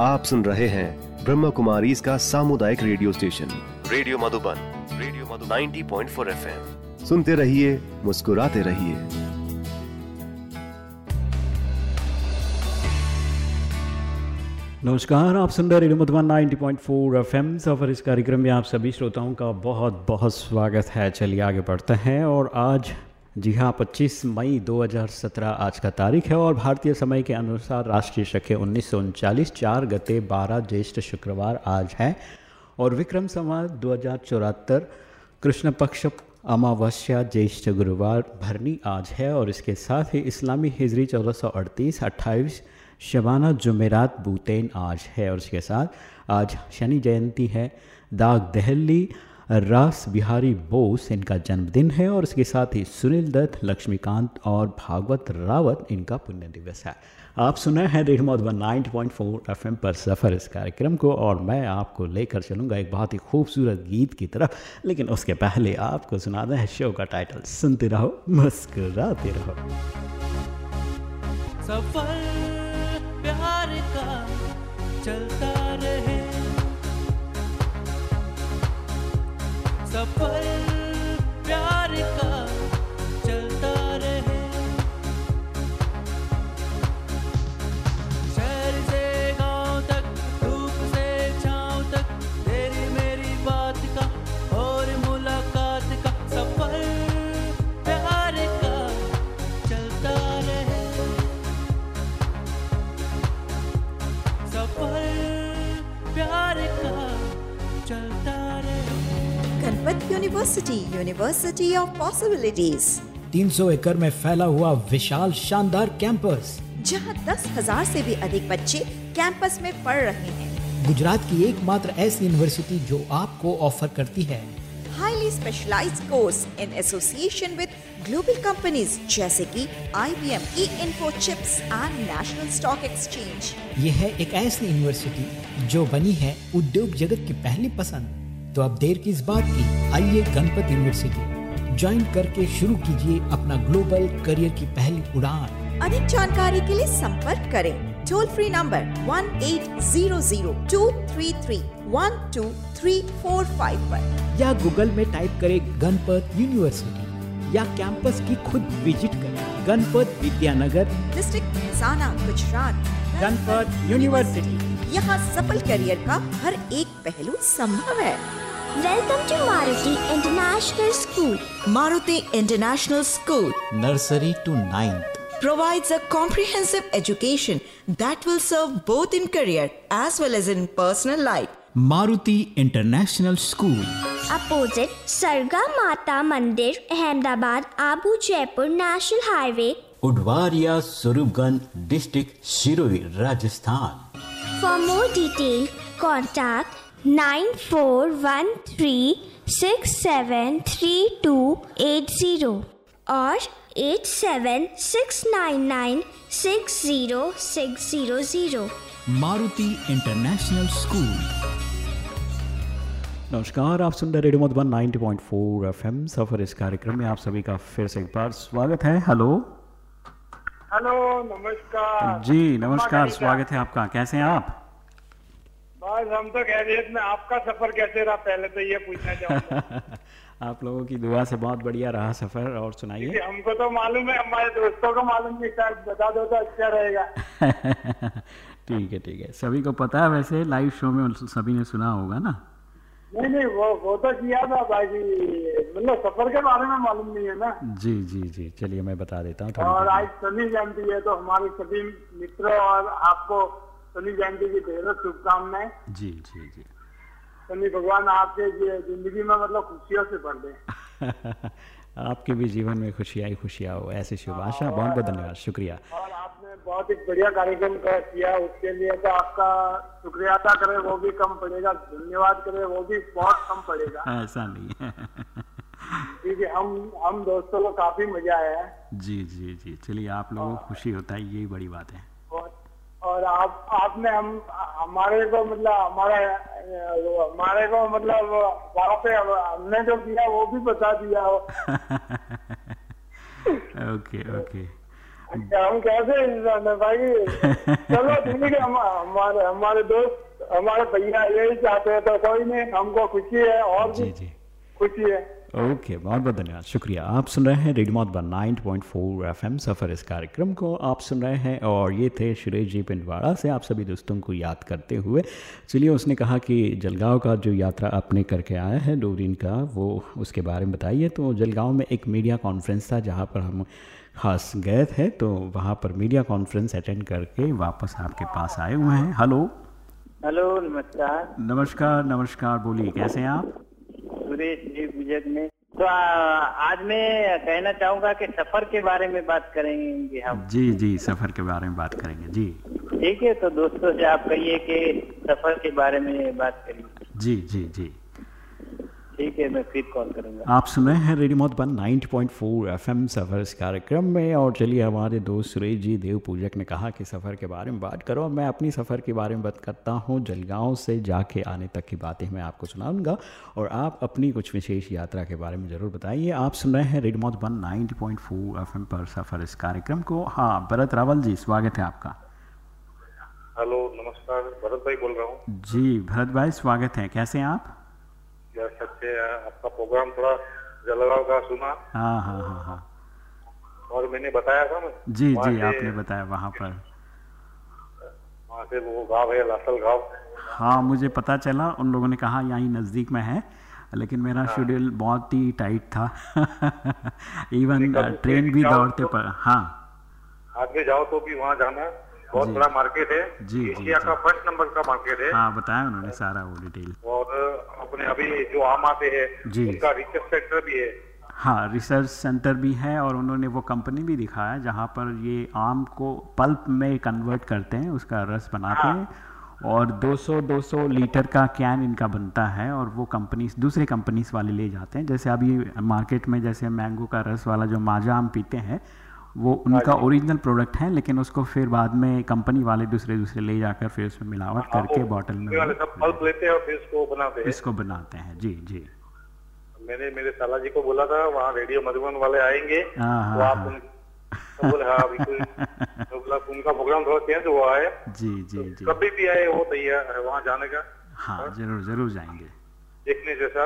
आप सुन रहे हैं ब्रह्म कुमारी इसका सामुदायिक radio station. Radio Madhuban radio Madhuban. 90.4 FM. सुनते रहिए मुस्कुराते रहिए। नमस्कार आप सुन रहे रेडियो मधुबन 90.4 एफएम। सफ़र इस कार्यक्रम में आप सभी श्रोताओं का बहुत बहुत स्वागत है। चलिए आगे बढ़ते हैं और आज जी हाँ 25 मई 2017 आज का तारीख है और भारतीय समय के अनुसार राष्ट्रीय शके उन्नीस सौ चार गते 12 ज्येष्ठ शुक्रवार आज है। और विक्रम संवाद दो हज़ार कृष्ण पक्ष अमावस्या ज्येष्ठ गुरुवार भरनी आज है और इसके साथ ही इस्लामी हिजरी चौदह सौ अड़तीस, अट्ठाईस शबाना जुमेरात बूतेन आज है और इसके साथ आज शनि जयंती है, दाग दहली रास बिहारी बोस इनका जन्मदिन है और इसके साथ ही सुनील दत्त, लक्ष्मीकांत और भागवत रावत इनका पुण्य दिवस है। आप सुना है radio Madhuban ninety point four F पर सफ़र इस कार्यक्रम को और मैं आपको लेकर चलूँगा एक बहुत ही खूबसूरत गीत की तरफ़, लेकिन उसके पहले आपको सुनाना है शो का टाइटल। सुनते रहो, मुस्कुराते रहो। सफ़र प्यार का चलता रहे। सफ़र प्यार का यूनिवर्सिटी यूनिवर्सिटी ऑफ़ पॉसिबिलिटीज 300 एकड़ में फैला हुआ विशाल शानदार कैंपस जहाँ दस हज़ार से भी अधिक बच्चे कैंपस में पढ़ रहे हैं। गुजरात की एकमात्र ऐसी यूनिवर्सिटी जो आपको ऑफ़र करती है। Highly specialised course in association with global companies जैसे कि IBM, e Infochips and National Stock Exchange यह है एक ऐसी यूनिवर्सिटी जो बनी है उद्योग जगत की पहली पसंद। तो अब देर किस बात की आइए गणपत यूनिवर्सिटी ज्वाइन करके शुरू कीजिए अपना ग्लोबल करियर की पहली उड़ान। अधिक जानकारी के लिए संपर्क करें। Toll free number one eight zero zero two three three one two three four five पर। या गूगल में टाइप करें गणपत यूनिवर्सिटी या कैंपस की खुद विज़िट करें। गणपत विद्यानगर। डिस्ट्रिक्ट गुजरात गणपत यूनिवर्सिटी यहाँ सफल करियर का हर एक पहलू संभव है Welcome to Maruti International School. Maruti International School nursery to ninth provides a comprehensive education that will serve both in career as well as in personal life. Maruti International School Opposite Sarga Mata Mandir, Ahmedabad, Abu Jaipur National Highway. Udwaria Swaroopganj district Sirohi Rajasthan For more detail, contact 9413673280 or 87699 Maruti International School नमस्कार आप सुन रहे radio Madhuban 90.4 FM सफ़र इस कार्यक्रम में आप सभी का फिर से एक बार स्वागत है। हेलो। हेलो नमस्कार। जी नमस्कार स्वागत है आपका। कैसे हैं आप? बस हम तो खैरियत में आपका सफ़र कैसे रहा? पहले तो ये पूछना चाहूँगा। आप लोगों की दुआ से बहुत बढ़िया रहा सफ़र और सुनाइए। हमको तो मालूम है हमारे दोस्तों को मालूम नहीं शायद बता दो तो अच्छा रहेगा। ठीक है ठीक है। सभी को पता है वैसे लाइव शो में सभी ने सुना होगा ना। नहीं नहीं वो वो तो किया था भाई मतलब सफ़र के बारे में मालूम नहीं है ना। जी जी जी चलिए मैं बता देता हूँ और आज शनि जयंती है तो हमारे सभी मित्रों और आपको शनि जयंती की ढेरों शुभकामनाएँ। जी जी जी। शनि भगवान आपके ज़िंदगी में मतलब खुशियों से भर दे। आपके भी जीवन में खुशियाँ ही खुशियाँ हो ऐसी शुभ आशा बहुत बहुत धन्यवाद शुक्रिया। बहुत ही बढ़िया कार्यक्रम किया उसके लिए तो आपका शुक्रिया अदा करे वो भी कम पड़ेगा धन्यवाद करे वो भी बहुत कम पड़ेगा। ऐसा नहीं है। क्योंकि हम हम दोस्तों को काफ़ी मज़ा आया है। जी जी जी। चलिए आप लोगों को खुशी होता है यही बड़ी बात है। और, और आप आपने हम हमारे को मतलब हमारा हमारे को मतलब वहाँ पे हमने जो किया वो भी बता दिया। Okay okay. हम कैसे इंसान? है भाई चलो ठीक है हम हमारे हमारे दोस्त हमारे भैया यही चाहते हैं तो कोई नहीं हमको खुशी है और जी जी। खुशी है। ओके बहुत बहुत धन्यवाद शुक्रिया। आप सुन रहे हैं radio मॉट nine point four F M सफ़र इस कार्यक्रम को आप सुन रहे हैं और ये थे सुरेश जी पिंडवाड़ा से आप सभी दोस्तों को याद करते हुए। चलिए उसने कहा कि जलगांव का जो यात्रा आपने करके आया है दो दिन का वो उसके बारे में बताइए। तो जलगांव में एक मीडिया कॉन्फ्रेंस था जहाँ पर हम खास गए थे तो वहाँ पर मीडिया कॉन्फ्रेंस अटेंड करके वापस आपके पास आए हुए हैं। हेलो। हेलो नमस्कार। नमस्कार नमस्कार बोलिए कैसे हैं आप? सुरेश जी गुजर में। तो आ, आज मैं कहना चाहूँगा कि सफ़र के बारे में बात करेंगे हम। जी जी सफ़र के बारे में बात करेंगे जी। ठीक है तो दोस्तों से आप कहिए कि सफ़र के बारे में बात करिए। जी जी जी। ठीक है मैं फिर कॉल करूँगा। आप सुन रहे हैं रेडियो मधुबन 90.4 एफएम सफ़र इस कार्यक्रम में। और चलिए हमारे दोस्त सुरेश जी देव पूजक ने कहा कि सफ़र के बारे में बात करो। मैं अपनी सफ़र के बारे में बात करता हूँ। जलगांव से जाके आने तक की बातें मैं आपको सुनाऊँगा। और आप अपनी कुछ विशेष यात्रा के बारे में ज़रूर बताइए। आप सुन रहे हैं रेडियो मधुबन 90.4 एफएम पर सफ़र इस कार्यक्रम को। हाँ भरत रावल जी स्वागत है आपका। हेलो नमस्कार। भरत भाई बोल रहा हूँ। जी भरत भाई स्वागत है। कैसे हैं आप? यार सच्चे आपका प्रोग्राम थोड़ा जलगांव का सुना। हाँ हाँ हाँ हाँ। और मैंने बताया था मैं जी जी आपने बताया वहाँ पर। वहाँ से वो गाँव है लासल गाँव। हाँ मुझे पता चला उन लोगों ने कहा यहीं नज़दीक में है। लेकिन मेरा हाँ। शेड्यूल बहुत ही टाइट था। इवन ट्रेन भी दौड़ते तो- पर हाँ। आगे जाओ तो भी वहाँ जाना। बहुत बड़ा मार्केट है। जी, एशिया। का फ़र्स्ट नंबर का मार्केट है। हाँ बताया उन्होंने सारा वो डिटेल और अपने अभी जो आम आते हैं उनका रिसर्च सेंटर भी है। हाँ रिसर्च सेंटर भी है और उन्होंने वो कंपनी भी दिखाया जहाँ पर ये आम को पल्प में कन्वर्ट करते हैं उसका रस बनाते हैं। और 200 200 लीटर का कैन इनका बनता है और वो कंपनीज़ दूसरे कंपनीज़ वाले ले जाते हैं। जैसे अभी मार्केट में जैसे मैंगो का रस वाला जो माजा आम पीते हैं वो उनका ओरिजिनल प्रोडक्ट है लेकिन उसको फिर बाद में कंपनी वाले दूसरे दूसरे ले जाकर फिर उसमें मिलावट हाँ, करके बॉटल में ये वाले सब पल्प लेते हैं और फिर इसको बनाते हैं। इसको बनाते हैं। जी जी। मैंने मेरे साला जी को बोला था वहाँ रेडियो मधुबन वाले आएँगे हाँ, तो हाँ, आप हाँ। उन तो बोले हाँ बिल्कुल। तो उनका प्रोग्राम थोड़ा चेंज हुआ है। जी जी जी। कभी भी आए वो तैयार है वहाँ जाने का। हाँ ज़रूर ज़रूर जाएँगे। देखने जैसा।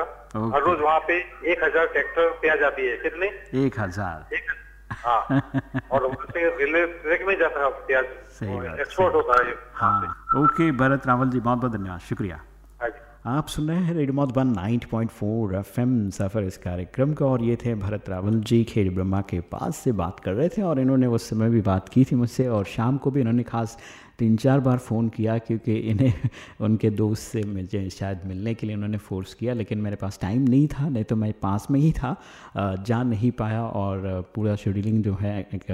हर रोज वहाँ पे एक हज़ार ट्रैक्टर पे आ जाती है कितने? एक हज़ार। एक हाँ और रेलवे में जाता है प्याज सही बात, एक्सपोर्ट होता है हाँ ओके भरत रावल जी बहुत बहुत धन्यवाद शुक्रिया। हाँ आप सुन रहे हैं रेडियो मधुबन 90.4 एफएम सफ़र इस कार्यक्रम का और ये थे भरत रावल जी खेड़ ब्रह्मा के पास से बात कर रहे थे और इन्होंने उस समय भी बात की थी मुझसे और शाम को भी इन्होंने खास तीन चार बार फ़ोन किया क्योंकि इन्हें, उनके दोस्त से मुझे शायद मिलने के लिए उन्होंने फ़ोर्स किया, लेकिन मेरे पास टाइम नहीं था, नहीं तो मैं पास में ही था जा नहीं पाया और पूरा शेड्यूलिंग जो है, एक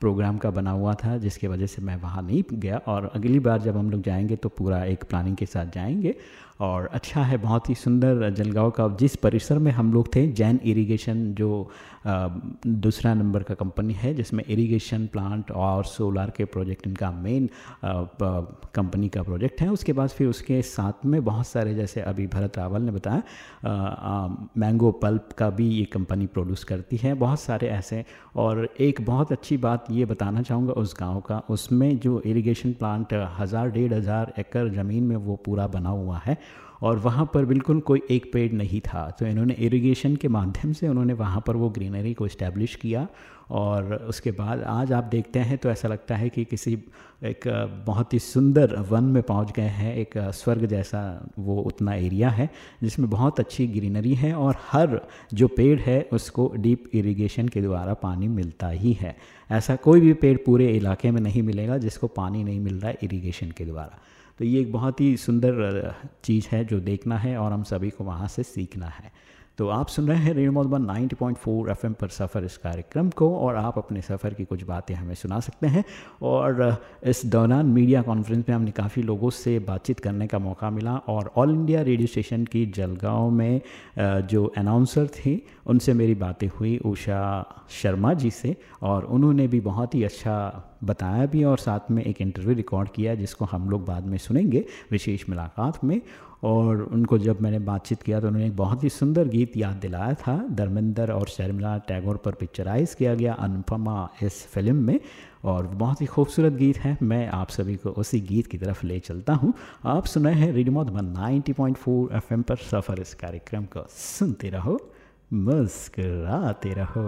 प्रोग्राम का बना हुआ था, जिसके वजह से मैं वहाँ नहीं गया और अगली बार जब हम लोग जाएँगे तो पूरा एक प्लानिंग के साथ जाएँगे और अच्छा है, बहुत ही सुंदर जलगांव का। जिस परिसर में हम लोग थे, जैन इरिगेशन जो दूसरा नंबर का कंपनी है, जिसमें इरिगेशन प्लांट और सोलार के प्रोजेक्ट इनका मेन कंपनी का प्रोजेक्ट है। उसके बाद फिर उसके साथ में बहुत सारे, जैसे अभी भरत रावल ने बताया मैंगो पल्प का भी ये कंपनी प्रोड्यूस करती है। बहुत सारे ऐसे, और एक बहुत अच्छी बात ये बताना चाहूँगा उस गाँव का, उसमें जो इरीगेशन प्लांट, हज़ार डेढ़ हज़ार एकड़ ज़मीन में वो पूरा बना हुआ है। और वहाँ पर बिल्कुल कोई एक पेड़ नहीं था। तो इन्होंने इरिगेशन के माध्यम से उन्होंने वहाँ पर वो ग्रीनरी को इस्टेब्लिश किया और उसके बाद आज आप देखते हैं तो ऐसा लगता है कि किसी एक बहुत ही सुंदर वन में पहुँच गए हैं। एक स्वर्ग जैसा वो उतना एरिया है जिसमें बहुत अच्छी ग्रीनरी है और हर जो पेड़ है उसको डीप इरिगेशन के द्वारा पानी मिलता ही है। ऐसा कोई भी पेड़ पूरे इलाके में नहीं मिलेगा जिसको पानी नहीं मिल रहा है इरिगेशन के द्वारा। तो ये एक बहुत ही सुंदर चीज़ है जो देखना है और हम सभी को वहाँ से सीखना है। तो आप सुन रहे हैं रेडियो मधुबन 90.4 एफएम पर सफ़र इस कार्यक्रम को और आप अपने सफ़र की कुछ बातें हमें सुना सकते हैं। और इस दौरान मीडिया कॉन्फ्रेंस में हमने काफ़ी लोगों से बातचीत करने का मौका मिला और ऑल इंडिया रेडियो स्टेशन की जलगांव में जो अनाउंसर थे, उनसे मेरी बातें हुई, उषा शर्मा जी से और उन्होंने भी बहुत ही अच्छा बताया भी और साथ में एक इंटरव्यू रिकॉर्ड किया जिसको हम लोग बाद में सुनेंगे विशेष मुलाकात में। और उनको जब मैंने बातचीत किया तो उन्होंने एक बहुत ही सुंदर गीत याद दिलाया था। धर्मेंद्र और शर्मिला टैगोर पर पिक्चराइज किया गया अनुपमा इस फ़िल्म में और बहुत ही खूबसूरत गीत है। मैं आप सभी को उसी गीत की तरफ़ ले चलता हूँ। आप सुने हैं रेडियो मधुबन 90.4 एफएम पर सफ़र इस कार्यक्रम को। सुनते रहो, मुस्कराते रहो।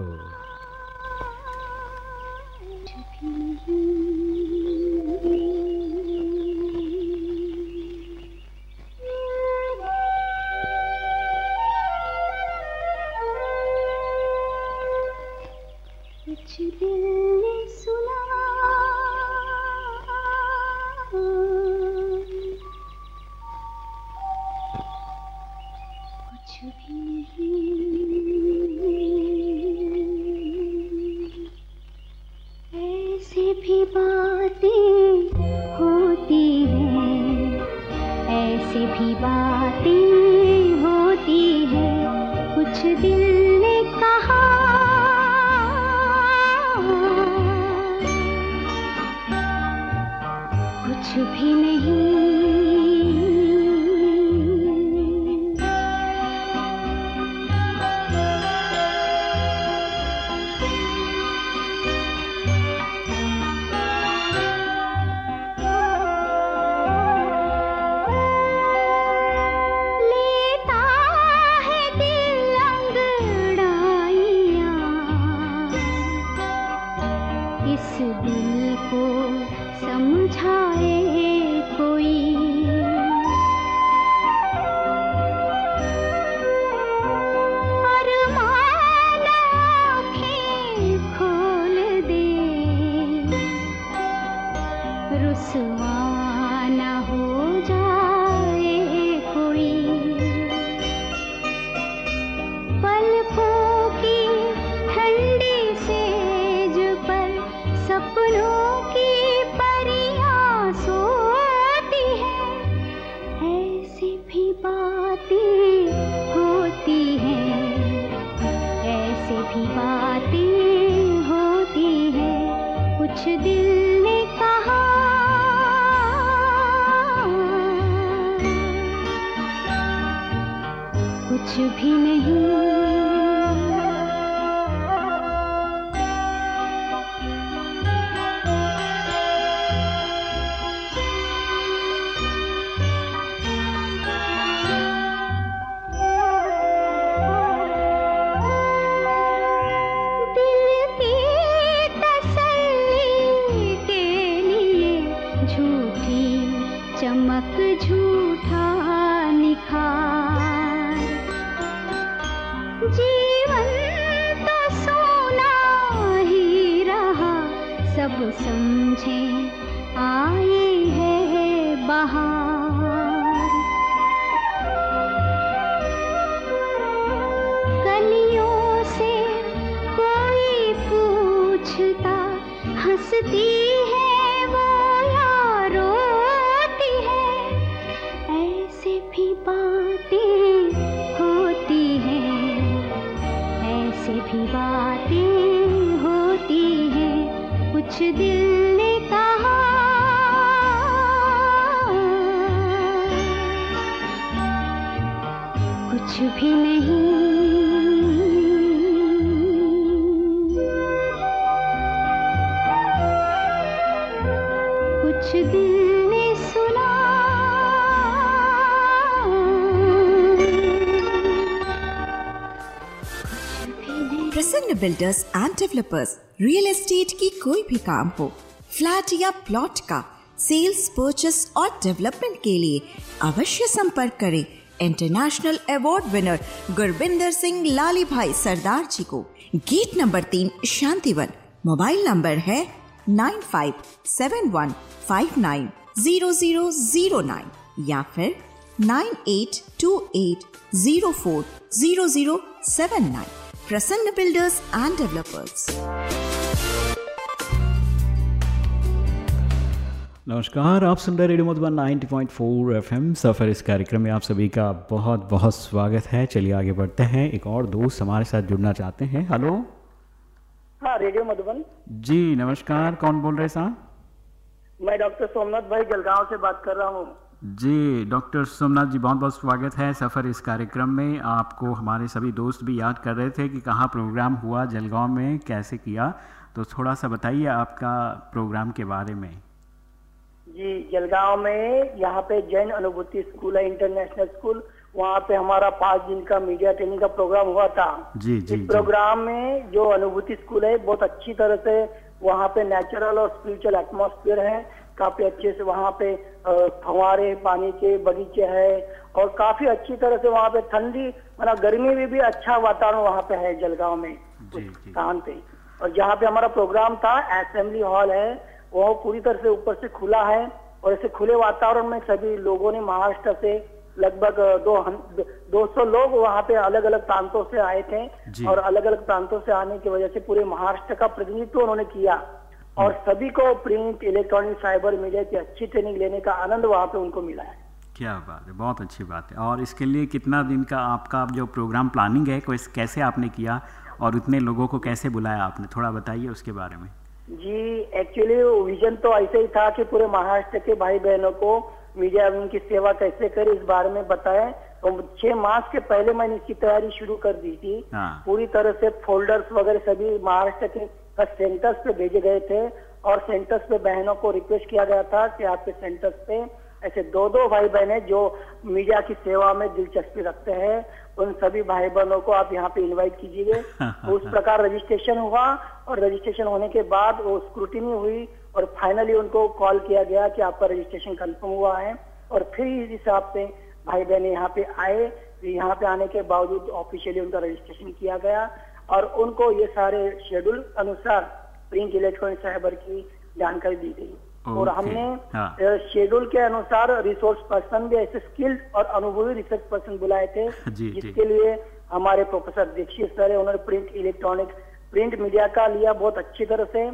छू builders and developers real estate की कोई भी काम हो फ्लैट या प्लॉट का सेल्स परचेस और डेवलपमेंट के लिए अवश्य संपर्क करें international award winner Gurbinder Singh Lali भाई सरदार जी को। गेट नंबर तीन, शांतिवन। मोबाइल नंबर है nine five seven one five nine zero zero zero nine या फिर nine eight two eight zero four zero zero seven nine Prasanna builders and developers नमस्कार आप सुन रहे रेडियो मधुबन 90.4 एफएम सफ़र इस कार्यक्रम में आप सभी का बहुत बहुत स्वागत है। चलिए आगे बढ़ते हैं। एक और दोस्त हमारे साथ जुड़ना चाहते हैं। हेलो। हाँ रेडियो मधुबन जी नमस्कार। कौन बोल रहे हैं साहब? मैं डॉक्टर सोमनाथ भाई जलगांव से बात कर रहा हूँ। जी डॉक्टर सोमनाथ जी बहुत बहुत स्वागत है सफ़र इस कार्यक्रम में। आपको हमारे सभी दोस्त भी याद कर रहे थे कि कहाँ प्रोग्राम हुआ जलगांव में कैसे किया। तो थोड़ा सा बताइए आपका प्रोग्राम के बारे में। जी जलगांव में यहाँ पे जैन अनुभूति स्कूल है इंटरनेशनल स्कूल। वहाँ पे हमारा पाँच दिन का मीडिया ट्रेनिंग का प्रोग्राम हुआ था। जी जी इस प्रोग्राम में जो अनुभूति स्कूल है बहुत अच्छी तरह से वहाँ पे नेचुरल और स्पिरिचुअल एटमॉस्फेयर है। काफ़ी अच्छे से वहाँ पे फंवारे पानी के बगीचे है और काफ़ी अच्छी तरह से वहाँ पे ठंडी मतलब गर्मी में भी अच्छा वातावरण वहाँ पे है जलगांव में स्थान पे। और जहाँ पे हमारा प्रोग्राम था असेंबली हॉल है वो पूरी तरह से ऊपर से खुला है और ऐसे खुले वातावरण में सभी लोगों ने महाराष्ट्र से लगभग दो दो सौ लोग वहाँ पे अलग अलग प्रांतों से आए थे और अलग अलग प्रांतों से आने की वजह से पूरे महाराष्ट्र का प्रतिनिधित्व उन्होंने किया। और सभी को प्रिंट इलेक्ट्रॉनिक साइबर मीडिया की अच्छी ट्रेनिंग लेने का आनंद वहाँ पे उनको मिला है। क्या बात है बहुत अच्छी बात है। और इसके लिए कितना दिन का आपका जो प्रोग्राम प्लानिंग है कैसे आपने किया और उतने लोगों को कैसे बुलाया आपने थोड़ा बताइए उसके बारे में। जी एक्चुअली विजन तो ऐसे ही था कि पूरे महाराष्ट्र के भाई बहनों को मीडिया उनकी सेवा कैसे करे इस बारे में बताएँ। तो छह मास के पहले मैंने इसकी तैयारी शुरू कर दी थी। हाँ। पूरी तरह से फोल्डर्स वगैरह सभी महाराष्ट्र के सेंटर्स पे भेजे गए थे और सेंटर्स पे बहनों को रिक्वेस्ट किया गया था कि आपके सेंटर्स पे ऐसे दो दो भाई बहनें जो मीडिया की सेवा में दिलचस्पी रखते हैं। उन सभी भाई बहनों को आप यहाँ पे इनवाइट कीजिए। उस प्रकार रजिस्ट्रेशन हुआ और रजिस्ट्रेशन होने के बाद वो स्क्रूटिनी हुई और फाइनली उनको कॉल किया गया कि आपका रजिस्ट्रेशन कंफर्म हुआ है और फिर इस हिसाब से भाई बहने यहाँ पे आए। यहाँ पे आने के बावजूद ऑफिशियली उनका रजिस्ट्रेशन किया गया। और उनको ये सारे शेड्यूल अनुसार प्रिंट इलेक्ट्रॉनिक साइबर की जानकारी दी गई और हमने हाँ। शेड्यूल के अनुसार रिसोर्स पर्सन भी ऐसे स्किल्ड और अनुभवी रिसर्च पर्सन बुलाए थे जी, जी। जिसके लिए हमारे प्रोफेसर दीक्षित सर है उन्होंने प्रिंट इलेक्ट्रॉनिक प्रिंट मीडिया का लिया बहुत अच्छी तरह से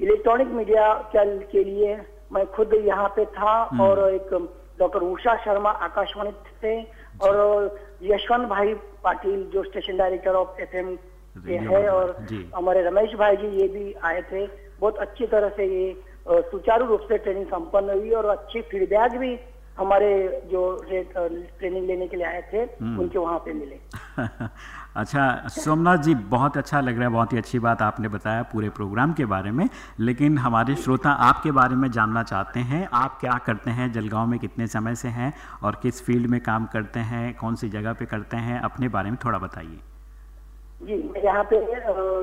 इलेक्ट्रॉनिक मीडिया के के लिए मैं खुद यहाँ पे था हम्म। और एक डॉक्टर उषा शर्मा आकाशवाणी से और यशवंत भाई पाटिल जो station director of FM radio है और। हमारे रमेश भाई जी ये भी आए थे बहुत अच्छी तरह से ये सुचारू रूप से ट्रेनिंग संपन्न हुई और अच्छी फीडबैक भी हमारे जो ट्रेनिंग लेने के लिए आए थे हम्म। उनके वहाँ पे मिले अच्छा सोमनाथ जी बहुत अच्छा लग रहा है बहुत ही अच्छी बात आपने बताया पूरे प्रोग्राम के बारे में लेकिन हमारे श्रोता आपके बारे में जानना चाहते हैं आप क्या करते हैं जलगांव में कितने समय से हैं और किस फ़ील्ड में काम करते हैं कौन सी जगह पे करते हैं अपने बारे में थोड़ा बताइए जी मैं यहाँ पे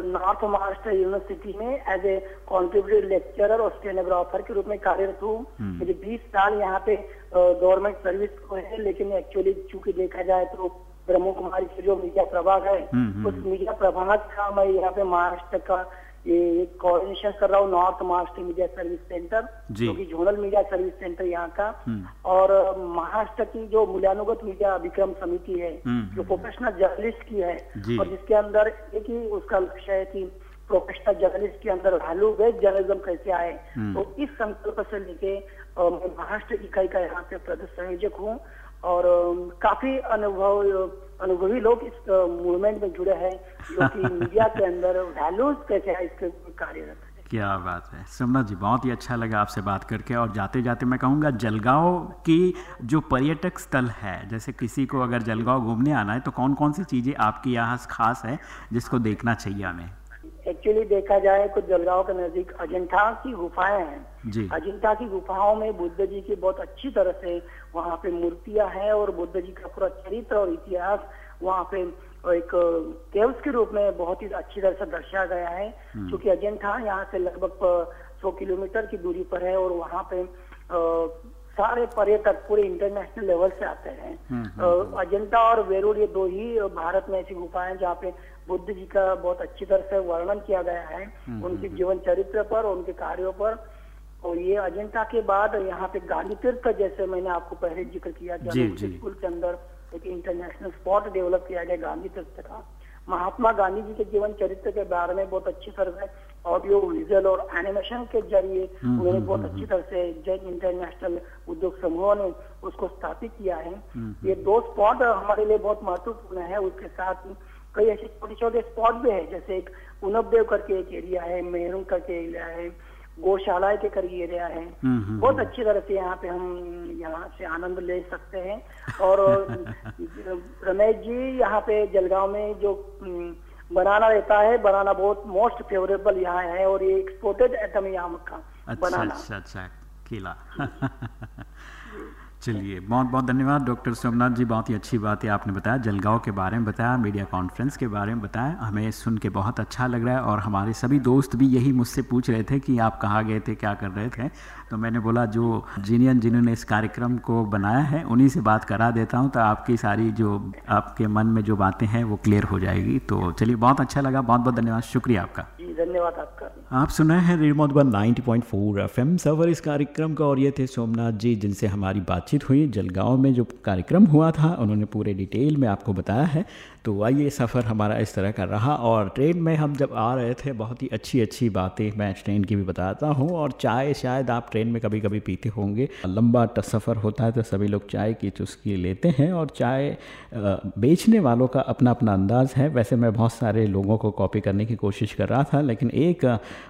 नॉर्थ महाराष्ट्र यूनिवर्सिटी में एज ए कॉन्ट्रीब्यूटर लेक्चरर और स्टेनोग्राफर के रूप में कार्यरत हूँ हम्म। मुझे 20 साल यहाँ पे गवर्नमेंट सर्विस को है लेकिन एक्चुअली चूँकि देखा जाए तो ब्रह्म कुमारी के जो मीडिया प्रभाग है हम्म, हम्म, उस मीडिया प्रभाग का मैं यहाँ पे महाराष्ट्र का ये कोऑर्डिनेशन कर रहा हूँ north Maharashtra media service centre जी। कि जोनल मीडिया सर्विस सेंटर यहाँ का। हम्म, और महाराष्ट्र की जो मूल्यानुगत मीडिया विक्रम समिति है हम्म, जो प्रोफेशनल जर्नलिस्ट की है और जिसके अंदर एक ही उसका लक्ष्य है कि प्रोफेशनल जर्नलिस्ट के अंदर वैल्यू बेस्ड जर्नलिज्म कैसे आए। हम्म। तो इस संकल्प से लेके मैं महाराष्ट्र इकाई का यहाँ पे प्रदेश संयोजक हूँ और काफ़ी अनुभव अनुभवी लोग इस मूवमेंट में जुड़े हैं जो कि मीडिया के अंदर वैल्यूज़ कैसे है इसके कार्यरत है। क्या बात है। सुमना जी बहुत ही अच्छा लगा आपसे बात करके और जाते जाते मैं कहूँगा जलगांव की जो पर्यटक स्थल है जैसे किसी को अगर जलगांव घूमने आना है तो कौन कौन सी चीज़ें आपकी यहाँ खास है जिसको देखना चाहिए हमें? एक्चुअली देखा जाए तो जलगांव के नज़दीक अजंठा की गुफाएँ हैं। अजिंठा की गुफाओं में बुद्ध जी की बहुत अच्छी तरह से वहाँ पे मूर्तियाँ हैं और बुद्ध जी का पूरा चरित्र और इतिहास वहाँ पे एक केव्स के रूप में बहुत ही अच्छी तरह से दर्शाया गया है। हम्म। क्योंकि अजिंठा यहाँ से लगभग सौ किलोमीटर की दूरी पर है और वहाँ पे सारे पर्यटक पूरे इंटरनेशनल लेवल से आते हैं हम्म, अजंता और वेरूळ ये दो ही भारत में ऐसी गुफाएँ हैं जहाँ पे बुद्ध जी का बहुत अच्छी तरह से वर्णन किया गया है हम्म, उनके हम्म। जीवन चरित्र पर उनके कार्यों पर और ये अजंता के बाद यहाँ पे गांधी तीर्थ जैसे मैंने आपको पहले ज़िक्र किया। स्कूल के अंदर एक इंटरनेशनल स्पॉट डेवलप किया गया गांधी तीर्थ का महात्मा गांधी जी के जीवन चरित्र के बारे में बहुत अच्छी तरह से ऑडियो विजुअल और एनिमेशन के ज़रिए हम्म, उन्होंने हम्म, बहुत हम्म, अच्छी तरह से जैन इंटरनेशनल उद्योग समूह ने उसको स्थापित किया है। ये दो स्पॉट हमारे लिए बहुत महत्वपूर्ण है उसके साथ कई ऐसे छोटे छोटे स्पॉट भी है जैसे एक उनबदेव करके एक एरिया है मेहरून करके एरिया है गौशालाएँ के करीब एरिया है। बहुत अच्छी तरह से यहाँ पे हम यहाँ से आनंद ले सकते हैं। और रमेश जी यहाँ पे जलगांव में जो बनाना रहता है बनाना बहुत मोस्ट फेवरेबल यहाँ है और ये एक्सपोर्टेड आइटम है यहाँ का अच्छा बनाना। अच्छा अच्छा केला। चलिए, बहुत बहुत धन्यवाद। डॉक्टर सोमनाथ जी, बहुत ही अच्छी बात है आपने बताया। जलगांव के बारे में बताया, मीडिया कॉन्फ्रेंस के बारे में बताया। हमें सुन के बहुत अच्छा लग रहा है और हमारे सभी दोस्त भी यही मुझसे पूछ रहे थे कि आप कहाँ गए थे, क्या कर रहे थे? तो मैंने बोला, जो जीनियन जिन्होंने इस कार्यक्रम को बनाया है, उन्हीं से बात करा देता हूँ तो आपकी सारी जो, आपके मन में जो बातें हैं, वो क्लियर हो जाएगी। तो चलिए, बहुत अच्छा लगा, बहुत बहुत धन्यवाद। शुक्रिया आपका। जी, धन्यवाद आपका। आप सुना है रेडियो मधुबन 90.4 एफएम। सवर इस कार्यक्रम का और ये थे सोमनाथ जी, जिनसे हमारी बातचीत हुई। जलगांव में जो कार्यक्रम हुआ था, उन्होंने पूरे डिटेल में आपको बताया है। तो आइए सफ़र हमारा इस तरह का रहा और ट्रेन में हम जब आ रहे थे, बहुत ही अच्छी अच्छी बातें मैं ट्रेन की भी बताता हूँ और चाय शायद आप ट्रेन में कभी कभी पीते होंगे। लंबा सफ़र होता है तो सभी लोग चाय की चुस्की लेते हैं और चाय बेचने वालों का अपना अपना अंदाज़ है। वैसे मैं बहुत सारे लोगों को कॉपी करने की कोशिश कर रहा था, लेकिन एक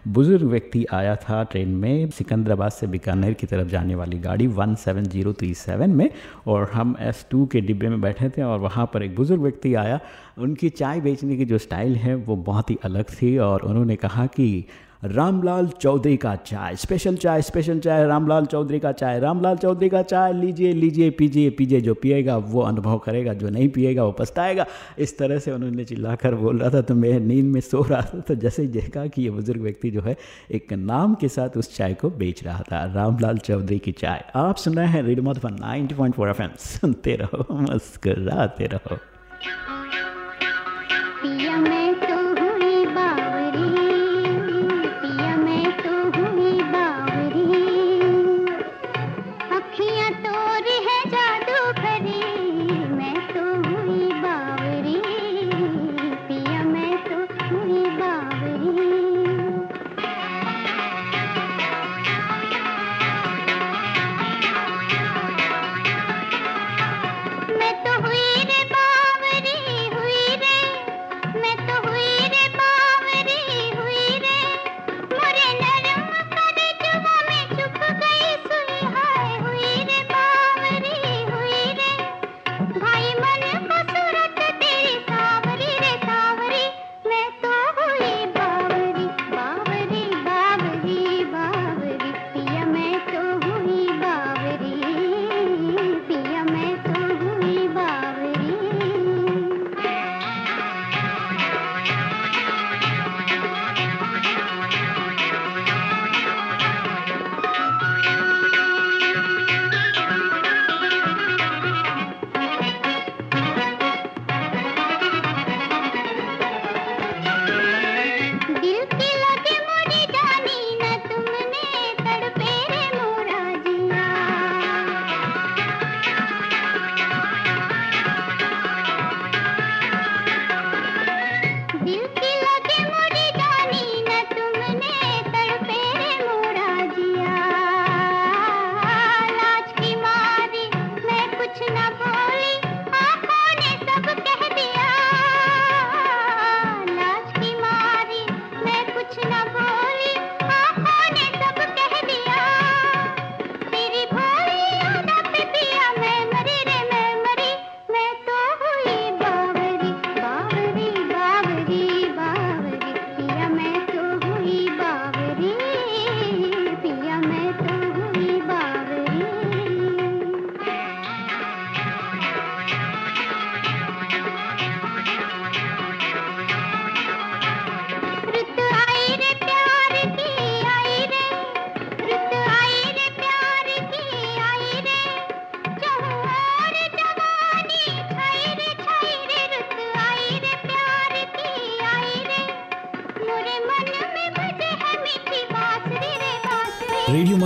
बुज़ुर्ग व्यक्ति आया था ट्रेन में, सिकंदराबाद से बीकानेर की तरफ़ जाने वाली गाड़ी one seven zero three seven में और हम एस के डिब्बे में बैठे थे और वहाँ पर एक बुज़ुर्ग व्यक्ति आया उनकी चाय बेचने की जो स्टाइल है, वो बहुत ही अलग थी और उन्होंने कहा कि रामलाल चौधरी का चाय स्पेशल चाय स्पेशल चाय, रामलाल चौधरी का चाय, रामलाल चौधरी का चाय, लीजिए लीजिए, पीजिए पीजिए, जो पिएगा वो अनुभव करेगा, जो नहीं पिएगा वो पछताएगा। इस तरह से उन्होंने चिल्लाकर बोल रहा था तो मैं नींद में सो रहा था तो जैसे ही देखा कि ये बुज़ुर्ग व्यक्ति जो है, एक नाम के साथ उस चाय को बेच रहा था, रामलाल चौधरी की चाय। आप सुन रहे हैं radio Madhuban ninety point four सुनते रहो, मुस्कराते रहो। पिया मैं तो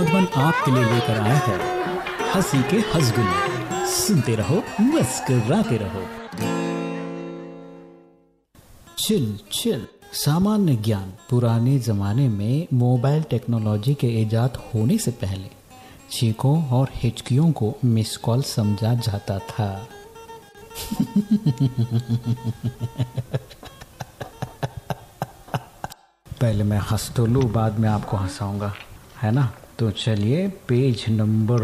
मधुबन आपके लिए लेकर आया है। हँसी के हंसगुल सुनते रहो, मुस्कुराते रहो। Chill chill. सामान्य ज्ञान। पुराने जमाने में मोबाइल टेक्नोलॉजी के इजाद होने से पहले चीखों और हिचकियों को मिस कॉल समझा जाता था। पहले मैं हंस तो लूँ, बाद में आपको हंसाऊँगा। है ना? तो चलिए page number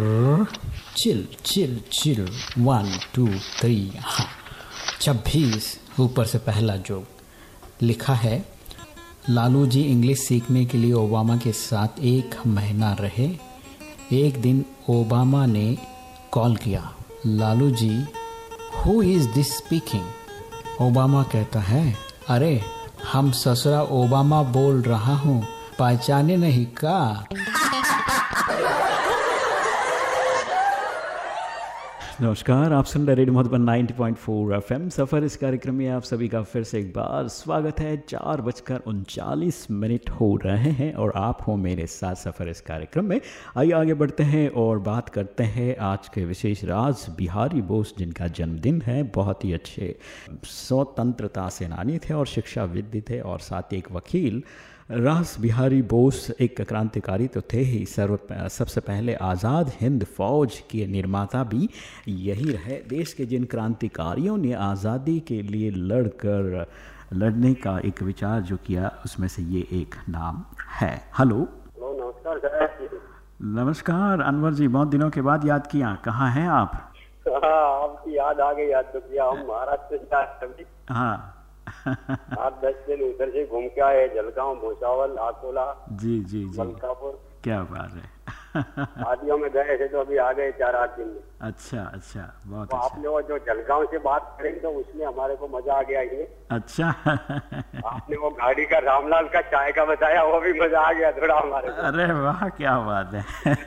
chill chill chill one two three हाँ। छब्बीस, ऊपर से पहला जो लिखा है, लालू जी इंग्लिश सीखने के लिए ओबामा के साथ एक महीना रहे। एक दिन ओबामा ने कॉल किया। Lalu ji who is this speaking Obama कहता है, अरे, हम ससुरा ओबामा बोल रहा हूँ। पहचाने नहीं का? नमस्कार, आप सुन रहे रेडियो मधुबन 90.4 एफएम। सफ़र इस कार्यक्रम में आप सभी का फिर से एक बार स्वागत है। चार बजकर उनचालीस मिनट हो रहे हैं और आप हो मेरे साथ सफ़र इस कार्यक्रम में। आइए आगे बढ़ते हैं और बात करते हैं आज के विशेष राज, बिहारी बोस, जिनका जन्मदिन है, बहुत ही अच्छे स्वतंत्रता सेनानी थे और शिक्षाविद थे और साथ ही एक वकील रास बिहारी बोस एक क्रांतिकारी तो थे ही। सर्व सबसे पहले आज़ाद हिंद फौज के निर्माता भी यही रहे। देश के जिन क्रांतिकारियों ने आज़ादी के लिए लड़कर लड़ने का एक विचार जो किया उसमें से ये एक नाम है। हेलो। नमस्कार नमस्कार अनवर जी बहुत दिनों के बाद याद किया। कहाँ हैं आप? हाँ आपकी याद आ गई याद तो किया। हम महाराष्ट्र से हाँ। आठ दस दिन उधर से घूम के आए जलगांव भोसावल आकोला जी जी जी। मलकापुर। क्या बात है। आदियों में गए थे तो अभी आ गए चार आठ दिन में। अच्छा अच्छा बहुत तो अच्छा। आपने वो जो जलगांव से बात करें तो उसमें हमारे को मज़ा आ गया ये। अच्छा। आपने वो गाड़ी का रामलाल का चाय का बताया वो भी मज़ा आ गया थोड़ा हमारे को। अरे वाह क्या बात है।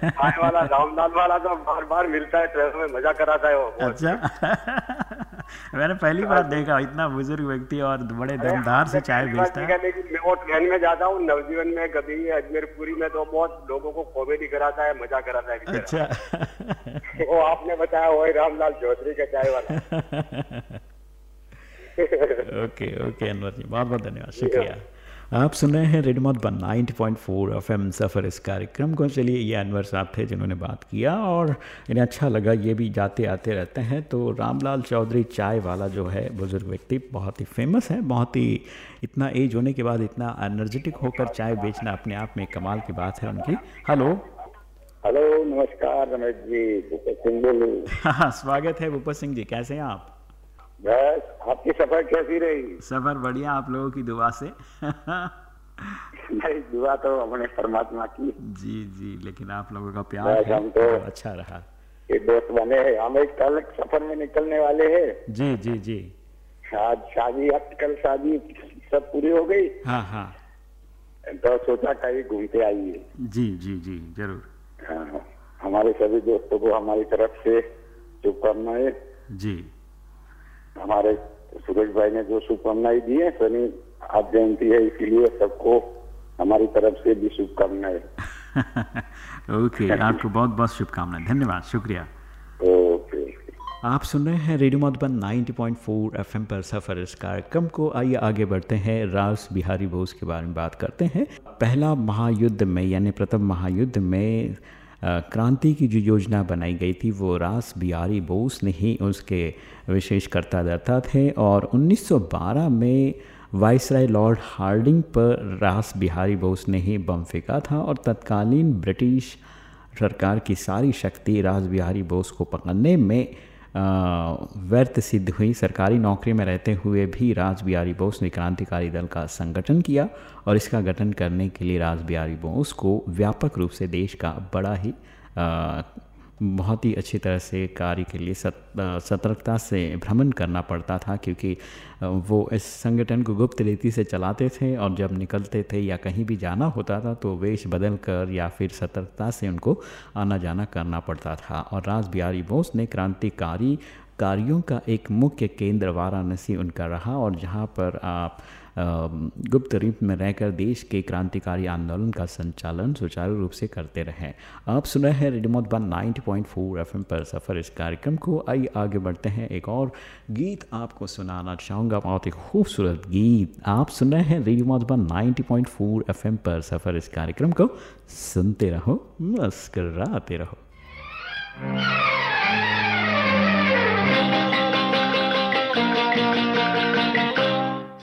चाय वाला रामलाल वाला तो बार बार मिलता है ट्रेन में मज़ा कराता है वो अच्छा। मैंने पहली बार देखा इतना बुज़ुर्ग व्यक्ति और बड़े दमदार से चाय बेचता है। लेकिन मैं वो ट्रेन में जाता हूँ नवजीवन में कभी अजमेरपुरी में तो बहुत लोगों को कॉमेडी कराता है मज़ा कराता है अच्छा। वो आपने बताया वही रामलाल चौधरी का चाय वाला। ओके ओके अनवर जी बहुत बहुत धन्यवाद शुक्रिया। आप सुन रहे हैं रेडमोट वन नाइनटी पॉइंट फोर सफ़र इस कार्यक्रम को। चलिए ये अनवर साहब थे जिन्होंने बात किया और इन्हें अच्छा लगा ये भी जाते आते रहते हैं। तो रामलाल चौधरी चाय वाला जो है बुज़ुर्ग व्यक्ति बहुत ही फ़ेमस है बहुत ही इतना एज होने के बाद इतना एनर्जेटिक होकर चाय बेचना अपने आप में कमाल की बात है उनकी। हेलो हेलो नमस्कार रमेश जी भूपत सिंह बोलू हाँ। स्वागत है भूपत सिंह जी कैसे हैं आप? बस आपकी सफ़र कैसी रही? सफ़र बढ़िया आप लोगों की दुआ से। नहीं दुआ तो हमने परमात्मा की। जी जी लेकिन आप लोगों का प्यार है हम तो- तो अच्छा रहा। ये दोस्त बने हैं हम एक कल सफ़र में निकलने वाले हैं। जी जी जी। आज शादी अब कल शादी सब पूरी हो गई। हाँ हाँ। तो सोचा कहीं घूमते आइए। जी जी जी ज़रूर। हाँ, हमारे सभी दोस्तों को हमारी तरफ़ से शुभकामनाएँ। जी। हमारे सूरज भाई ने जो शुभकामनाएँ दी है शनि आप जयंती है इसीलिए सबको हमारी तरफ़ से भी शुभकामनाएँ। ओके आपको बहुत बहुत शुभकामनाएँ। धन्यवाद शुक्रिया। आप सुन रहे हैं रेडियो मधुबन 90.4 एफएम पर सफ़र इस कार्यक्रम को। आइए आगे बढ़ते हैं। रास बिहारी बोस के बारे में बात करते हैं। पहला महायुद्ध में, यानी प्रथम महायुद्ध में क्रांति की जो योजना बनाई गई थी, वो रास बिहारी बोस ने ही उसके विशेषकर्ता दर्ता थे और 1912 में वाइसराय लॉर्ड हार्डिंग पर रास बिहारी बोस ने ही बम फेंका था और तत्कालीन ब्रिटिश सरकार की सारी शक्ति राज बिहारी बोस को पकड़ने में व्यर्थ सिद्ध हुई। सरकारी नौकरी में रहते हुए भी राज बिहारी बोस ने क्रांतिकारी दल का संगठन किया और इसका गठन करने के लिए राज बिहारी बोस को व्यापक रूप से देश का बड़ा ही बहुत ही अच्छी तरह से कार्य के लिए सत- सतर्कता से भ्रमण करना पड़ता था क्योंकि वो इस संगठन को गुप्त रीति से चलाते थे और जब निकलते थे या कहीं भी जाना होता था तो वेश बदल कर या फिर सतर्कता से उनको आना जाना करना पड़ता था। और राज बिहारी बोस ने क्रांतिकारी कार्यों का एक मुख्य केंद्र वाराणसी उनका रहा और जहाँ पर आप गुप्त रूप में रहकर देश के क्रांतिकारी आंदोलन का संचालन सुचारू रूप से करते रहे। आप सुन रहे हैं रेडियो मधुबन 90.4 एफएम पर सफ़र इस कार्यक्रम को। आइए आगे बढ़ते हैं। एक और गीत आपको सुनाना चाहूँगा। बहुत ही खूबसूरत गीत। आप सुन रहे हैं रेडियो मधुबन 90.4 एफएम पर सफ़र इस कार्यक्रम को। सुनते रहो, मुस्कराते रहो।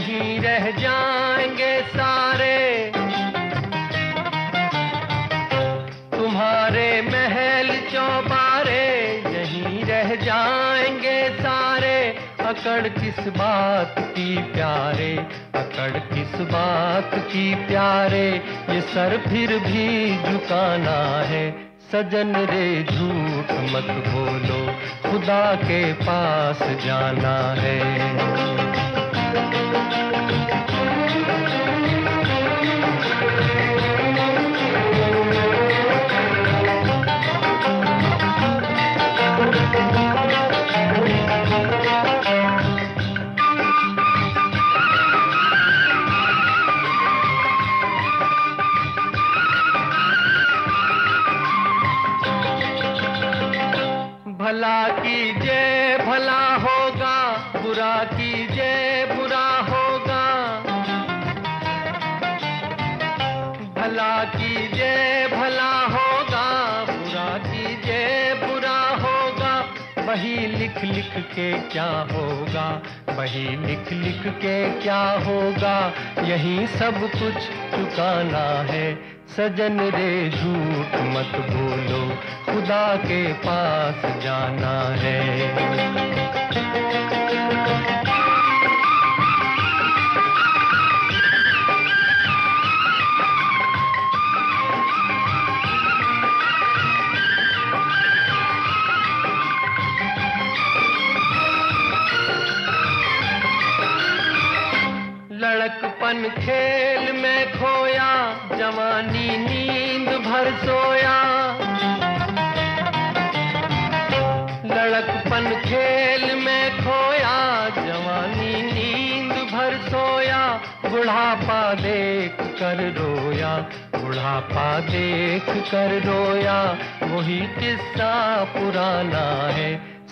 यहीं रह जाएँगे सारे। तुम्हारे महल चौबारे यहीं रह जाएँगे सारे। अकड़ किस बात की प्यारे, अकड़ किस बात की प्यारे। ये सर फिर भी झुकाना है। सजन रे झूठ मत बोलो, खुदा के पास जाना है। Thank you. लिख लिख के क्या होगा? वही लिख लिख के क्या होगा? यही सब कुछ चुकाना है। सजन रे, झूठ मत बोलो। खुदा के पास जाना है। लड़कपन खेल में खोया, जवानी नींद भर सोया। लड़कपन खेल में खोया, जवानी नींद भर सोया। बुढ़ापा देख कर रोया, बुढ़ापा देख कर रोया। वही किस्सा पुराना है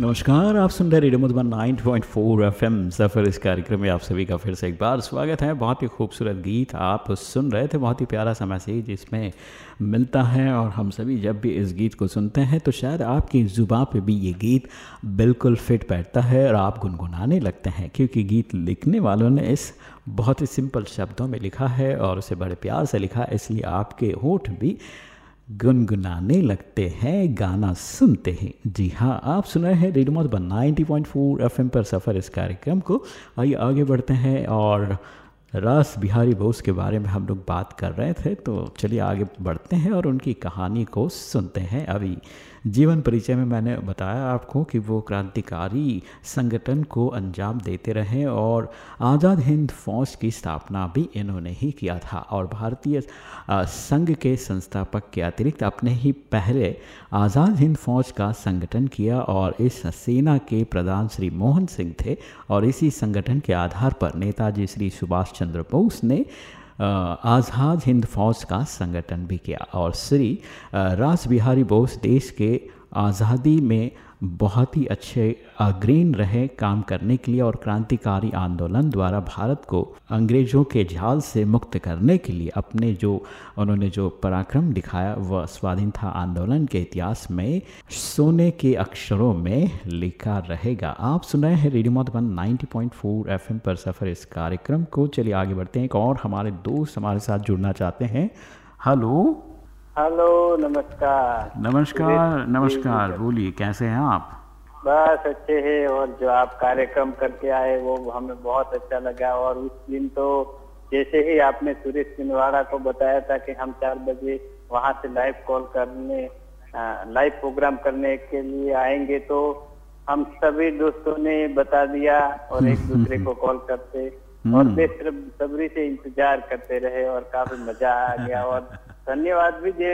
नमस्कार, आप सुन रहे रेडियो मधुबन 9.4 एफएम। सफ़र इस कार्यक्रम में आप सभी का फिर से एक बार स्वागत है। बहुत ही खूबसूरत गीत आप सुन रहे थे, बहुत ही प्यारा सा मैसेज इसमें मिलता है और हम सभी जब भी इस गीत को सुनते हैं तो शायद आपकी ज़ुबान पे भी ये गीत बिल्कुल फिट बैठता है और आप गुनगुनाने लगते हैं, क्योंकि गीत लिखने वालों ने इस बहुत ही सिंपल शब्दों में लिखा है और उसे बड़े प्यार से लिखा है, इसलिए आपके होठ भी गुनगुनाने लगते हैं, गाना सुनते हैं। जी हाँ आप सुन रहे हैं रेडियो मधुबन 90.4 एफएम पर सफ़र इस कार्यक्रम को। आइए आगे बढ़ते हैं और रास बिहारी बोस के बारे में हम लोग बात कर रहे थे तो चलिए आगे बढ़ते हैं और उनकी कहानी को सुनते हैं अभी। जीवन परिचय में मैंने बताया आपको कि वो क्रांतिकारी संगठन को अंजाम देते रहे और आज़ाद हिंद फौज की स्थापना भी इन्होंने ही किया था और भारतीय संघ के संस्थापक के अतिरिक्त अपने ही पहले आज़ाद हिंद फौज का संगठन किया और इस सेना के प्रधान श्री मोहन सिंह थे और इसी संगठन के आधार पर नेताजी श्री सुभाष चंद्र बोस ने आज़ाद हिंद फौज का संगठन भी किया और श्री रास बिहारी बोस देश के आज़ादी में बहुत ही अच्छे अग्रीन रहे काम करने के लिए और क्रांतिकारी आंदोलन द्वारा भारत को अंग्रेज़ों के झाल से मुक्त करने के लिए अपने जो, उन्होंने जो पराक्रम दिखाया, वह स्वाधीनता आंदोलन के इतिहास में, सोने के अक्षरों में लिखा रहेगा। आप सुन रहे हैं रेडियो मधुबन 90.4 एफएम पर सफ़र इस कार्यक्रम को। चलिए आगे बढ़ते हैं। एक और हमारे दोस्त हमारे साथ जुड़ना चाहते हैं। हेलो? हेलो नमस्कार। नमस्कार नमस्कार। बोलिए कैसे हैं आप? बस अच्छे हैं और जो आप कार्यक्रम करके आए वो हमें बहुत अच्छा लगा। और उस दिन तो जैसे ही आपने सुरेश पिनवाड़ा को बताया था कि हम चार बजे वहाँ से लाइव कॉल करने लाइव प्रोग्राम करने के लिए आएँगे तो हम सभी दोस्तों ने बता दिया और एक दूसरे को कॉल करते। और बेसब्री से इंतज़ार करते रहे और काफ़ी मज़ा आ गया। और धन्यवाद भी दे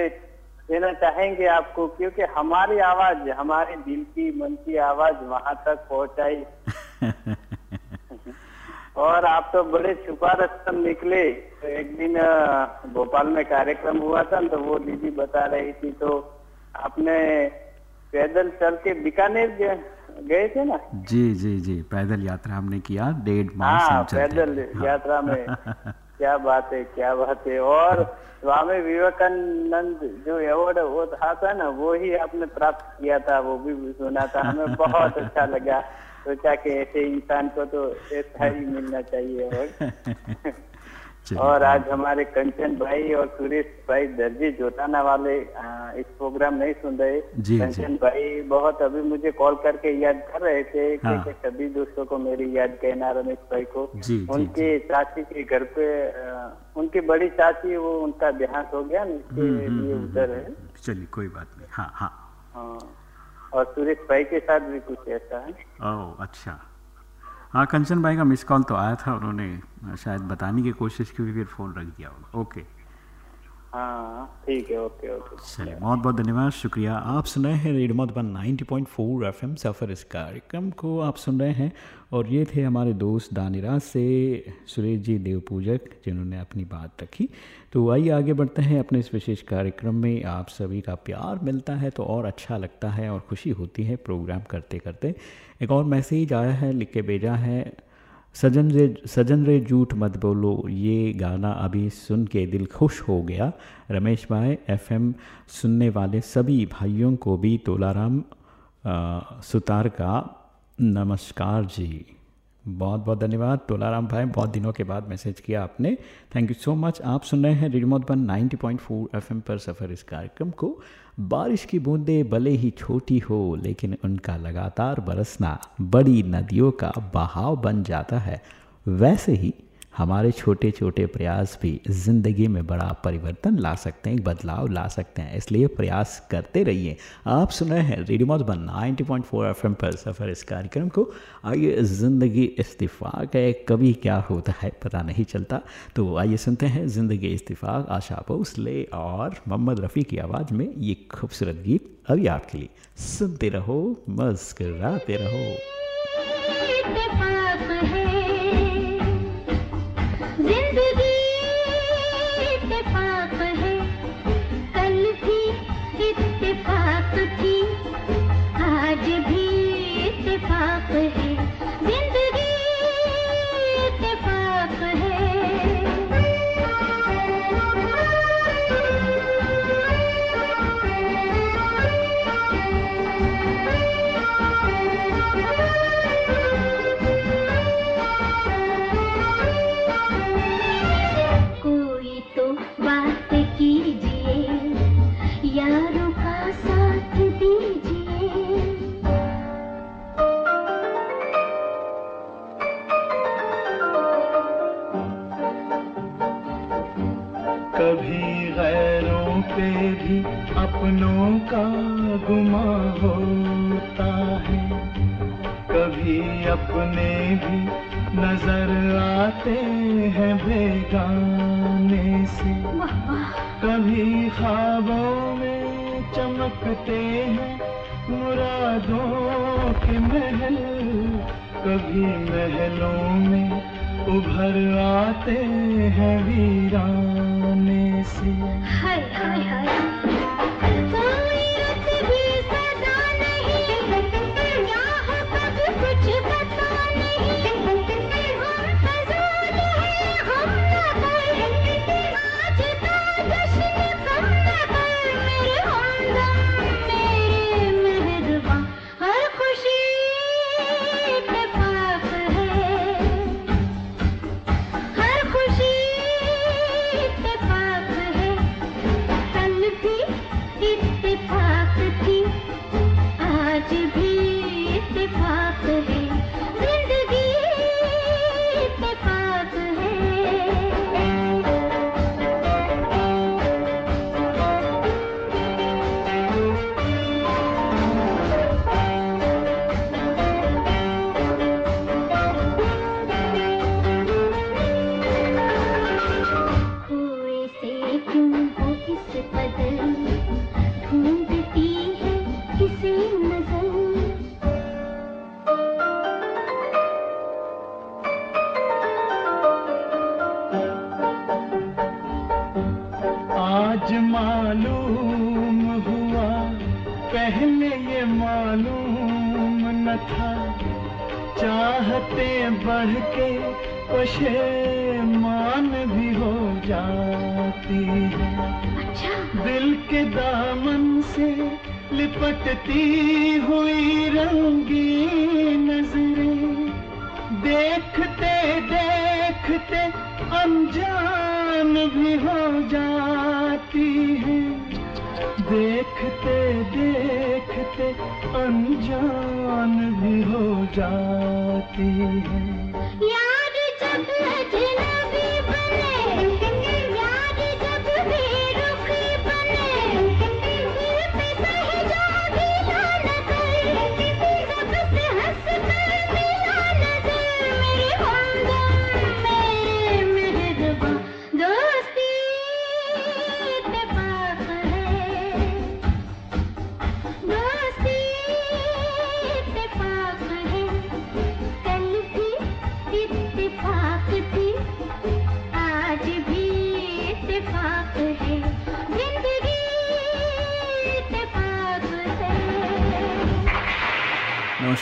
देना चाहेंगे आपको क्योंकि हमारी आवाज़ हमारे दिल की मन की आवाज़ वहाँ तक पहुंचाई। और आप तो बड़े छुपा रस्तम निकले। तो एक दिन भोपाल में कार्यक्रम हुआ था तो वो दीदी बता रही थी तो आपने पैदल चल के बीकानेर गए थे ना? जी जी जी पैदल यात्रा हमने किया डेढ़ माह हाँ पैदल यात्रा में। क्या बात है क्या बात है। और स्वामी विवेकानंद जो अवार्ड वो था, था ना वो ही आपने प्राप्त किया था वो भी सुना था। हमें बहुत अच्छा लगा। सोचा कि ऐसे इंसान को तो ऐसा ही मिलना चाहिए। और और आज हमारे कंचन भाई और सुरेश भाई दर्जी जोताना वाले आ, इस प्रोग्राम नहीं सुन रहे। जी, कंचन भाई बहुत अभी मुझे कॉल करके याद कर रहे थे कि, हाँ। सभी दोस्तों को मेरी याद कहना रमेश भाई को। जी, जी, उनके चाची के घर पे आ, उनकी बड़ी चाची वो उनका देहांत हो गया ना इसके हम्म, हम्म, लिए हम्म, उधर है। चलिए कोई बात नहीं। हाँ हाँ। हाँ और सुरेश भाई के साथ भी कुछ ऐसा है? ओह अच्छा। हाँ कंचन भाई का मिस कॉल तो आया था, उन्होंने शायद बताने की कोशिश की फिर फ़ोन रख दिया होगा। ओके। हाँ ठीक है, ओके ओके। बहुत बहुत धन्यवाद, शुक्रिया। आप सुन रहे हैं रेडियो मधुबन 90.4 एफएम, सफ़र इस कार्यक्रम को आप सुन रहे हैं। और ये थे हमारे दोस्त दानिराज से सुरेश जी देव पूजक जिन्होंने अपनी बात रखी। तो आइए आगे बढ़ते हैं अपने इस विशेष कार्यक्रम में। आप सभी का प्यार मिलता है तो और अच्छा लगता है और खुशी होती है प्रोग्राम करते करते एक और मैसेज आया है, लिख के भेजा है। सजन रे सजन रे झूठ मत बोलो, ये गाना अभी सुन के दिल खुश हो गया। रमेश भाई, एफएम सुनने वाले सभी भाइयों को भी तोलाराम सुतार का नमस्कार जी। बहुत बहुत धन्यवाद। तोलाराम भाई, बहुत दिनों के बाद मैसेज किया आपने। थैंक यू सो मच आप सुन रहे हैं रिमोट बन 90.4 एफएम पर सफ़र इस कार्यक्रम को। बारिश की बूंदें भले ही छोटी हो, लेकिन उनका लगातार बरसना बड़ी नदियों का बहाव बन जाता है। वैसे ही हमारे छोटे छोटे प्रयास भी ज़िंदगी में बड़ा परिवर्तन ला सकते हैं बदलाव ला सकते हैं। इसलिए प्रयास करते रहिए। आप सुन हैं रेडियो मधुबन 90.4 एफएम पर सफ़र इस कार्यक्रम को। आइए, ज़िंदगी इस्तीफाक है, कभी क्या होता है पता नहीं चलता। तो आइए सुनते हैं ज़िंदगी इस्तीफाक, आशा भोसले और मोहम्मद रफ़ी की आवाज़ में ये खूबसूरत गीत अभी आपके लिए। सुनते रहो, मस्कराते रहो। ज़िंदगी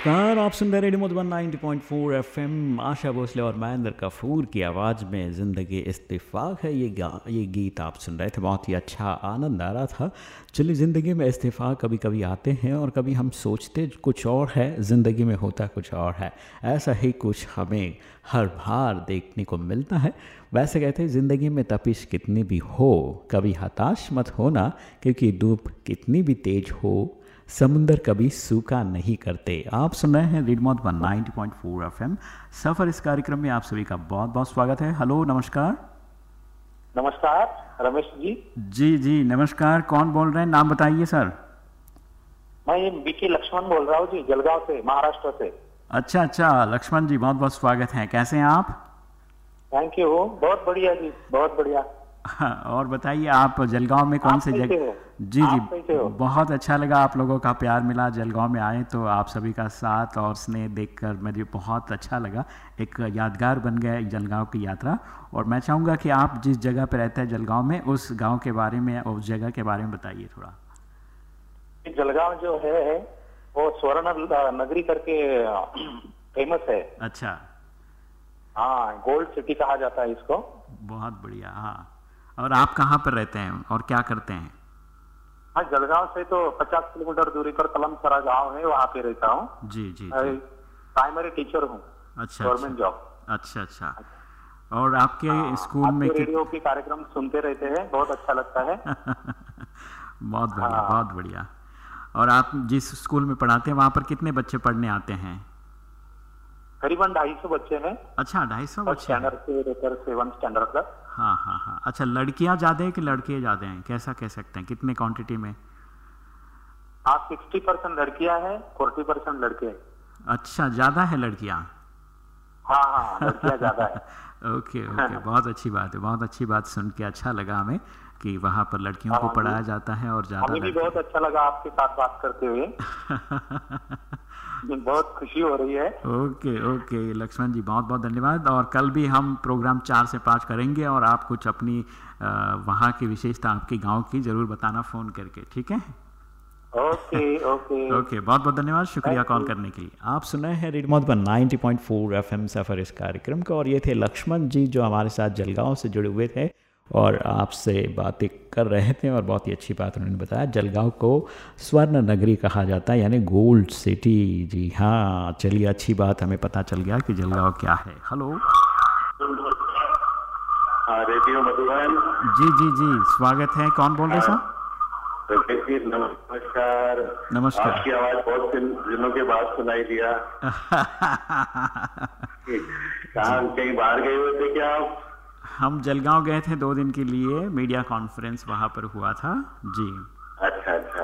नमस्कार, आप सुन रहे रेडियो मधुबन 90.4 एफएम। आशा भोसले और महेंद्र कपूर की आवाज़ में ज़िंदगी इस्तीफाक है। ये गा, ये गीत आप सुन रहे थे, बहुत ही अच्छा आनंद आ रहा था। चलिए, ज़िंदगी में इस्तीफाक कभी कभी आते हैं और कभी हम सोचते कुछ और है, ज़िंदगी में होता कुछ और है। ऐसा ही कुछ हमें हर बार देखने को मिलता है। वैसे कहते हैं, ज़िंदगी में तपिश कितनी भी हो, कभी हताश मत होना, क्योंकि धूप कितनी भी तेज हो समुंदर कभी सूखा नहीं करते। आप सुन रहे हैं रेड वन नाइनटी पॉइंट सफ़र इस कार्यक्रम में आप सभी का बहुत बहुत स्वागत है। हेलो नमस्कार। नमस्कार रमेश जी। जी जी नमस्कार। कौन बोल रहे हैं? नाम बताइए सर। मैं बीके लक्ष्मण बोल रहा हूँ जी जलगांव से महाराष्ट्र से। अच्छा अच्छा लक्ष्मण जी बहुत बहुत स्वागत है। कैसे हैं आप? थैंक यू बहुत बढ़िया जी बहुत बढ़िया। और बताइए आप जलगांव में कौन से जगह जी जी बहुत अच्छा लगा आप लोगों का प्यार मिला जलगांव में आए तो आप सभी का साथ और स्नेह देखकर मुझे बहुत अच्छा लगा। एक यादगार बन गया एक जलगांव की यात्रा और मैं चाहूँगा कि आप जिस जगह पर रहते हैं जलगांव में उस गाँव के बारे में उस जगह के बारे में बताइए थोड़ा। जलगांव जो है वो स्वर्ण नगरी करके फ़ेमस है। अच्छा। हाँ गोल्ड सिटी कहा जाता है इसको। बहुत बढ़िया हाँ। और आप कहाँ पर रहते हैं और क्या करते हैं? हाँ जलगांव से तो 50 किलोमीटर दूरी पर कलमसरा गाँव है वहाँ पे रहता हूँ। जी जी प्राइमरी टीचर हूँ अच्छा गवर्नमेंट जॉब अच्छा अच्छा। और आपके स्कूल में आपके कित- रेडियो के कार्यक्रम सुनते रहते हैं बहुत अच्छा लगता है। बहुत बढ़िया हाँ। बहुत बढ़िया। और आप जिस स्कूल में पढ़ाते हैं वहाँ पर कितने बच्चे पढ़ने आते हैं? करीबन ढाई सौ बच्चे हैं। अच्छा ढाई सौ बच्चे स्टैंडर्ड से लेकर सेवन स्टैंडर्ड तक। हाँ हाँ हाँ। अच्छा लड़कियाँ ज़्यादा हैं कि लड़के ज़्यादा हैं? कैसा कह सकते हैं? कितने क्वांटिटी में? आप सिक्सटी परसेंट लड़कियाँ हैं फोर्टी परसेंट लड़के हैं। अच्छा ज़्यादा है लड़कियाँ? हाँ हाँ लड़कियाँ ज़्यादा है। Okay okay. बहुत अच्छी बात है बहुत अच्छी बात सुन के अच्छा लगा हमें। कि वहाँ पर लड़कियों को हाँ, पढ़ाया जाता है और ज़्यादा हमें भी बहुत अच्छा लगा आपके साथ बात करते हुए। बहुत खुशी हो रही है। ओके ओके लक्ष्मण जी बहुत बहुत धन्यवाद। और कल भी हम प्रोग्राम चार से पाँच करेंगे और आप कुछ अपनी वहाँ की विशेषता आपके गाँव की ज़रूर बताना फ़ोन करके ठीक है? Okay okay. ओके बहुत बहुत धन्यवाद शुक्रिया कॉल करने के लिए। आप सुन रहे हैं रेडियो मधुबन 90.4 एफएम सफ़र इस कार्यक्रम का और ये थे लक्ष्मण जी जो हमारे साथ जलगांव से जुड़े हुए थे। और आपसे बातें कर रहे थे और बहुत ही अच्छी बात उन्होंने बताया। जलगांव को स्वर्ण नगरी कहा जाता है यानी गोल्ड सिटी। जी हाँ चलिए अच्छी बात हमें पता चल गया कि जलगांव क्या है। हेलो। हाँ रेडियो मधुबन। जी जी जी स्वागत है। कौन बोल रहे साहब नमस्कार। नमस्कार। आपकी आवाज़ बहुत दिन दिनों के बाद सुनाई दिया। कहाँ कहीं बाहर गए हुए थे क्या आप? हम जलगांव गए थे दो दिन के लिए मीडिया कॉन्फ्रेंस वहाँ पर हुआ था। जी। अच्छा अच्छा।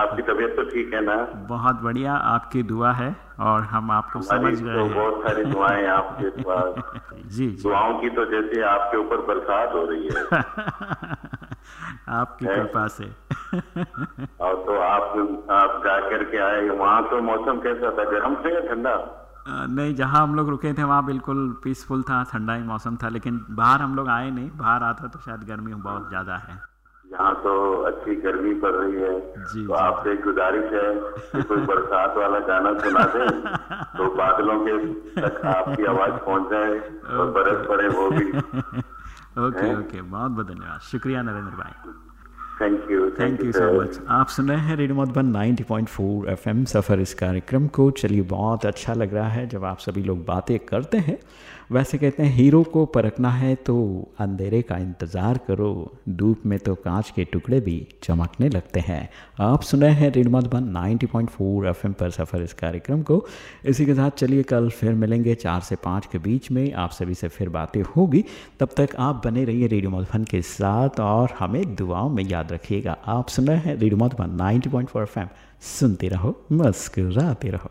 आपकी तबीयत तो ठीक है ना? बहुत बढ़िया आपकी दुआ है और हम आपको समझ गए तो बहुत सारी दुआएँ आपके पास। जी जी। दुआओं की तो जैसे आपके ऊपर बरसात हो रही है। आपकी कृपा से। और तो आप आप जा करके आए वहाँ तो मौसम कैसा था? गर्म था या ठंडा? नहीं जहाँ हम लोग रुके थे वहाँ बिल्कुल पीसफुल था ठंडा ही मौसम था लेकिन बाहर हम लोग आए नहीं। बाहर आता तो शायद गर्मी बहुत ज़्यादा है। यहाँ तो अच्छी गर्मी पड़ रही है। जी, तो आपसे एक गुजारिश है कि कोई बरसात वाला गाना सुना दें तो बादलों के तक आपकी आवाज़ पहुँच जाए और बरस पड़े वो भी। ओके ओके बहुत बहुत धन्यवाद। शुक्रिया नरेंद्र भाई। Thank you thank you so much आप सुन रहे हैं रेडियो मधुबन 90.4 एफएम सफ़र इस कार्यक्रम को। चलिए बहुत अच्छा लग रहा है जब आप सभी लोग बातें करते हैं। वैसे कहते हैं, हीरो को परखना है तो अंधेरे का इंतज़ार करो, धूप में तो कांच के टुकड़े भी चमकने लगते हैं। आप सुन हैं रेडियो मधुबन 90.4 एफएम पर सफ़र इस कार्यक्रम को। इसी के साथ चलिए, कल फिर मिलेंगे चार से पाँच के बीच में। आप सभी से फिर बातें होगी। तब तक आप बने रहिए रेडियो मधुबन के साथ और हमें दुआओं में याद रखिएगा। आप सुन हैं रेडियो मधुबन 90.4 एफएम। सुनते रहो, मुस्कुराते रहो।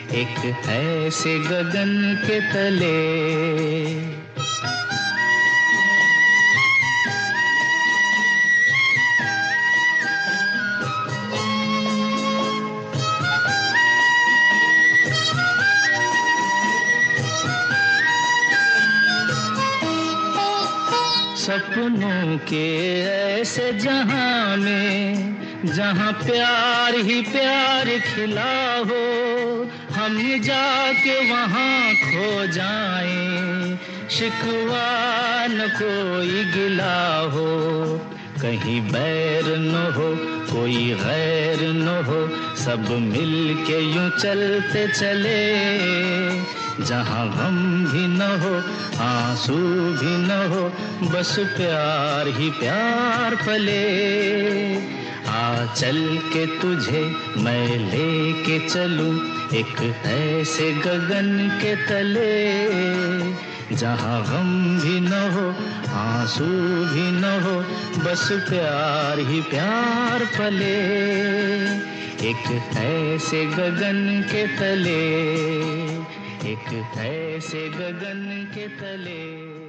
एक ऐसे गगन के तले। सपनों के ऐसे जहाँ में, जहाँ प्यार ही प्यार खिला हो हम जाके वहाँ खो जाए। शिकवा न कोई गिला हो, कहीं बैर न हो, कोई गैर न हो, सब मिल के यूँ चलते चले। जहाँ गम भी न हो, आँसू भी न हो, बस प्यार ही प्यार पले। आ, चल के तुझे मैं लेके चलूँ एक ऐसे गगन के तले, जहाँ गम भी न हो, आँसू भी न हो, बस प्यार ही प्यार पले एक ऐसे गगन के तले, एक ऐसे गगन के तले।